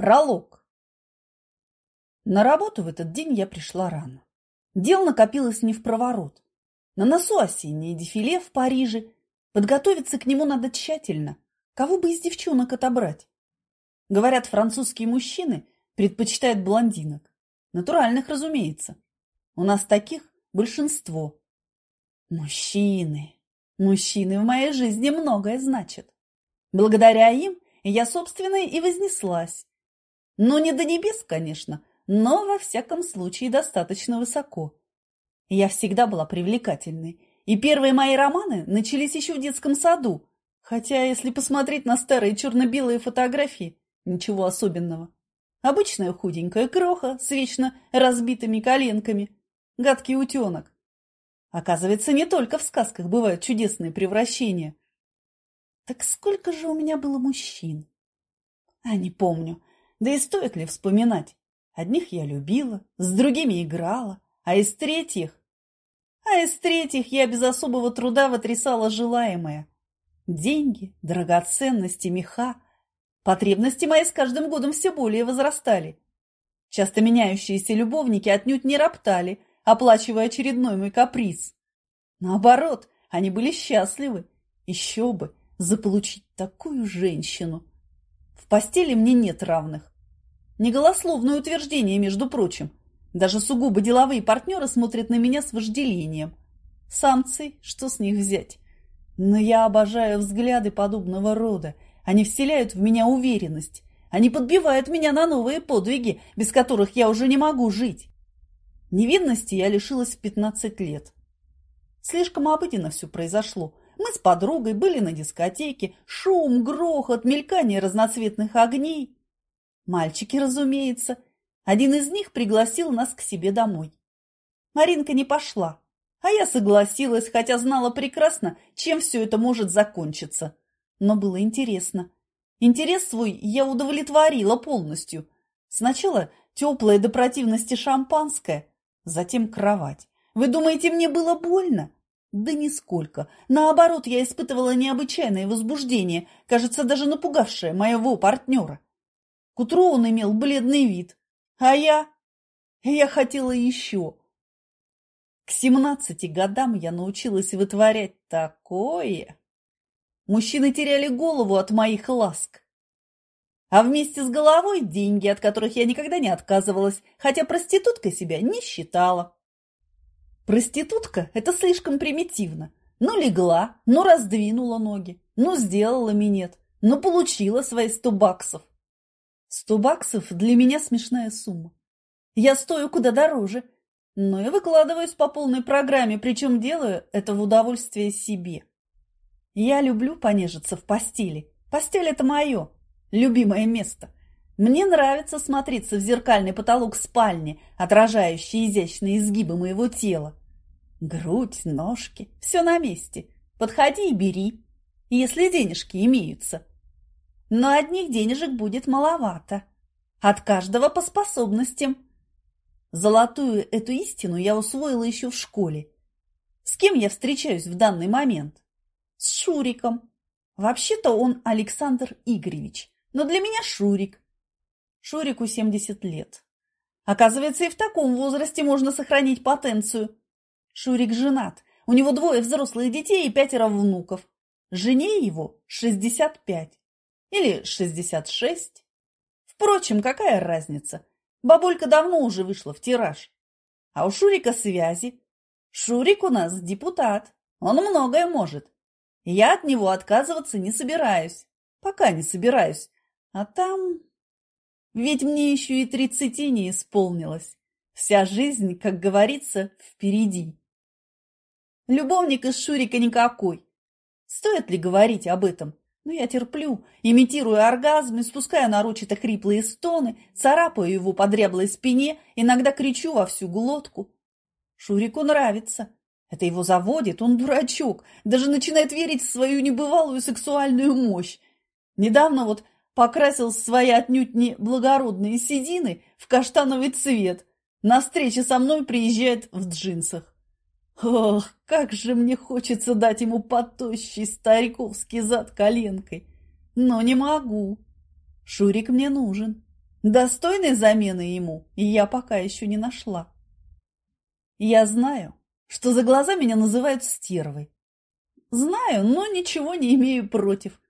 Пролог. На работу в этот день я пришла рано. Дел накопилось не в проворот. На носу осеннее дефиле в Париже. Подготовиться к нему надо тщательно. Кого бы из девчонок отобрать? Говорят, французские мужчины предпочитают блондинок. Натуральных, разумеется. У нас таких большинство. Мужчины. Мужчины в моей жизни многое значат. Благодаря им я, собственно, и вознеслась ну, не до небес, конечно, но, во всяком случае, достаточно высоко. Я всегда была привлекательной, и первые мои романы начались еще в детском саду, хотя, если посмотреть на старые черно-белые фотографии, ничего особенного. Обычная худенькая кроха с вечно разбитыми коленками, гадкий утенок. Оказывается, не только в сказках бывают чудесные превращения. Так сколько же у меня было мужчин? А не помню. Да и стоит ли вспоминать? Одних я любила, с другими играла, а из третьих... А из третьих я без особого труда вытрясала желаемое. Деньги, драгоценности, меха. Потребности мои с каждым годом все более возрастали. Часто меняющиеся любовники отнюдь не роптали, оплачивая очередной мой каприз. Наоборот, они были счастливы. Еще бы, заполучить такую женщину. В постели мне нет равных. Неголословное утверждение, между прочим. Даже сугубо деловые партнеры смотрят на меня с вожделением. Самцы, что с них взять? Но я обожаю взгляды подобного рода. Они вселяют в меня уверенность. Они подбивают меня на новые подвиги, без которых я уже не могу жить. Невинности я лишилась в 15 лет. Слишком обыденно все произошло. Мы с подругой были на дискотеке. Шум, грохот, мелькание разноцветных огней. Мальчики, разумеется. Один из них пригласил нас к себе домой. Маринка не пошла, а я согласилась, хотя знала прекрасно, чем все это может закончиться. Но было интересно. Интерес свой я удовлетворила полностью. Сначала теплое до противности шампанское, затем кровать. Вы думаете, мне было больно? Да нисколько. Наоборот, я испытывала необычайное возбуждение, кажется, даже напугавшее моего партнера. Утру он имел бледный вид, а я... Я хотела еще. К семнадцати годам я научилась вытворять такое. Мужчины теряли голову от моих ласк. А вместе с головой деньги, от которых я никогда не отказывалась, хотя проституткой себя не считала. Проститутка – это слишком примитивно. Ну, легла, ну, раздвинула ноги, ну, сделала минет, ну, получила свои сто баксов. Сто баксов для меня смешная сумма. Я стою куда дороже, но и выкладываюсь по полной программе, причем делаю это в удовольствие себе. Я люблю понежиться в постели. Постель – это мое любимое место. Мне нравится смотреться в зеркальный потолок спальни, отражающий изящные изгибы моего тела. Грудь, ножки – все на месте. Подходи и бери, если денежки имеются но одних денежек будет маловато. От каждого по способностям. Золотую эту истину я усвоила еще в школе. С кем я встречаюсь в данный момент? С Шуриком. Вообще-то он Александр Игоревич, но для меня Шурик. Шурику 70 лет. Оказывается, и в таком возрасте можно сохранить потенцию. Шурик женат. У него двое взрослых детей и пятеро внуков. Жене его 65. Или 66. Впрочем, какая разница? Бабулька давно уже вышла в тираж. А у Шурика связи. Шурик у нас депутат. Он многое может. Я от него отказываться не собираюсь. Пока не собираюсь. А там... Ведь мне еще и тридцати не исполнилось. Вся жизнь, как говорится, впереди. Любовник из Шурика никакой. Стоит ли говорить об этом? Но я терплю, имитирую оргазм, спускаю нарочито хриплые стоны, царапаю его по дряблой спине, иногда кричу во всю глотку. Шурику нравится. Это его заводит, он дурачок, даже начинает верить в свою небывалую сексуальную мощь. Недавно вот покрасил свои отнюдь не благородные седины в каштановый цвет. На встрече со мной приезжает в джинсах. Ох, как же мне хочется дать ему потощий стариковский зад коленкой. Но не могу. Шурик мне нужен. Достойной замены ему я пока еще не нашла. Я знаю, что за глаза меня называют стервой. Знаю, но ничего не имею против.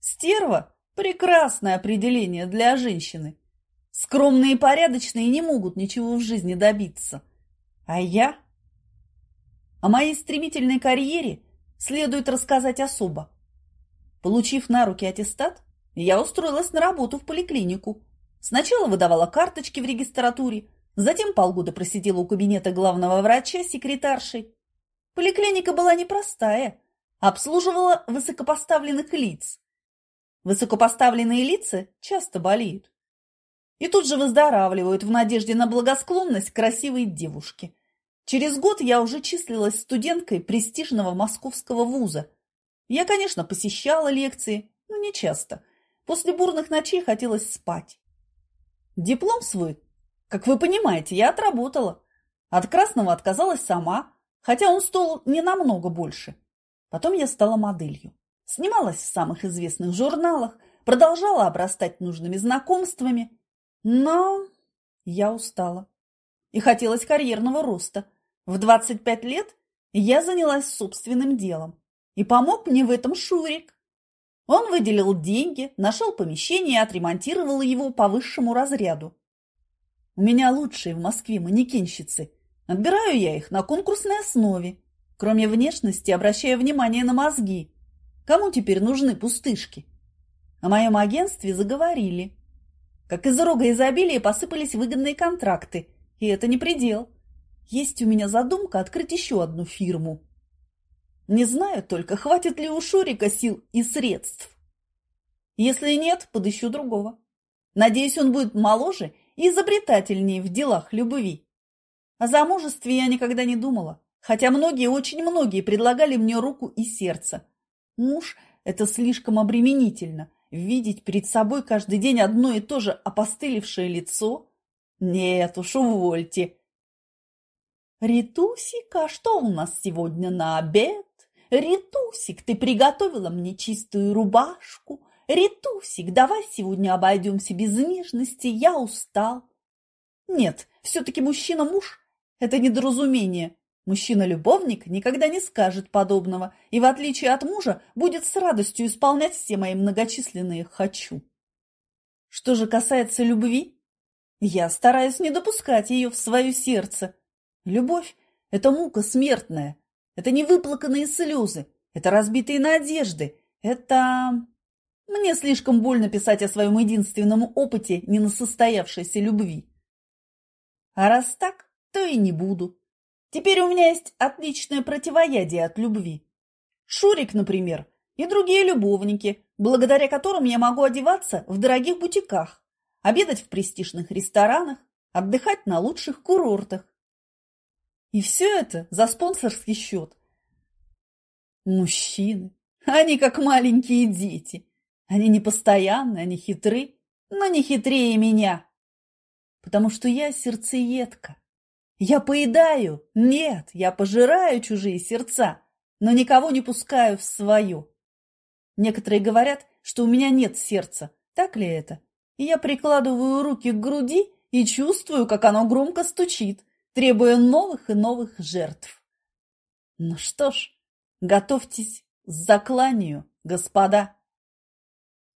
Стерва – прекрасное определение для женщины. Скромные и порядочные не могут ничего в жизни добиться. А я? О моей стремительной карьере следует рассказать особо. Получив на руки аттестат, я устроилась на работу в поликлинику. Сначала выдавала карточки в регистратуре, затем полгода просидела у кабинета главного врача секретаршей. Поликлиника была непростая, обслуживала высокопоставленных лиц. Высокопоставленные лица часто болеют и тут же выздоравливают в надежде на благосклонность красивой девушки. Через год я уже числилась студенткой престижного московского вуза. Я, конечно, посещала лекции, но не часто. После бурных ночей хотелось спать. Диплом свой, как вы понимаете, я отработала. От красного отказалась сама, хотя он стоил не намного больше. Потом я стала моделью. Снималась в самых известных журналах, продолжала обрастать нужными знакомствами – но я устала. И хотелось карьерного роста. В 25 лет я занялась собственным делом. И помог мне в этом Шурик. Он выделил деньги, нашел помещение и отремонтировал его по высшему разряду. У меня лучшие в Москве манекенщицы. Отбираю я их на конкурсной основе. Кроме внешности, обращая внимание на мозги. Кому теперь нужны пустышки? О моем агентстве заговорили. Как из рога изобилия посыпались выгодные контракты. И это не предел. Есть у меня задумка открыть еще одну фирму. Не знаю только, хватит ли у Шурика сил и средств. Если нет, подыщу другого. Надеюсь, он будет моложе и изобретательнее в делах любви. О замужестве я никогда не думала, хотя многие, очень многие предлагали мне руку и сердце. Муж – это слишком обременительно, Видеть перед собой каждый день одно и то же опостылевшее лицо? Нет уж, увольте. Ритусика, что у нас сегодня на обед? Ритусик, ты приготовила мне чистую рубашку? Ритусик, давай сегодня обойдемся без нежности, я устал. Нет, все-таки мужчина-муж – это недоразумение. Мужчина-любовник никогда не скажет подобного и, в отличие от мужа, будет с радостью исполнять все мои многочисленные «хочу». Что же касается любви, я стараюсь не допускать ее в свое сердце. Любовь – это мука смертная, это невыплаканные слезы, это разбитые надежды, это... Мне слишком больно писать о своем единственном опыте ненасостоявшейся любви. А раз так, то и не буду. Теперь у меня есть отличное противоядие от любви. Шурик, например, и другие любовники, благодаря которым я могу одеваться в дорогих бутиках, обедать в престижных ресторанах, отдыхать на лучших курортах. И все это за спонсорский счет. Мужчины, они как маленькие дети. Они непостоянны, они хитры, но не хитрее меня. Потому что я сердцеедка. Я поедаю? Нет, я пожираю чужие сердца, но никого не пускаю в свое. Некоторые говорят, что у меня нет сердца. Так ли это? И я прикладываю руки к груди и чувствую, как оно громко стучит, требуя новых и новых жертв. Ну что ж, готовьтесь к закланию, господа.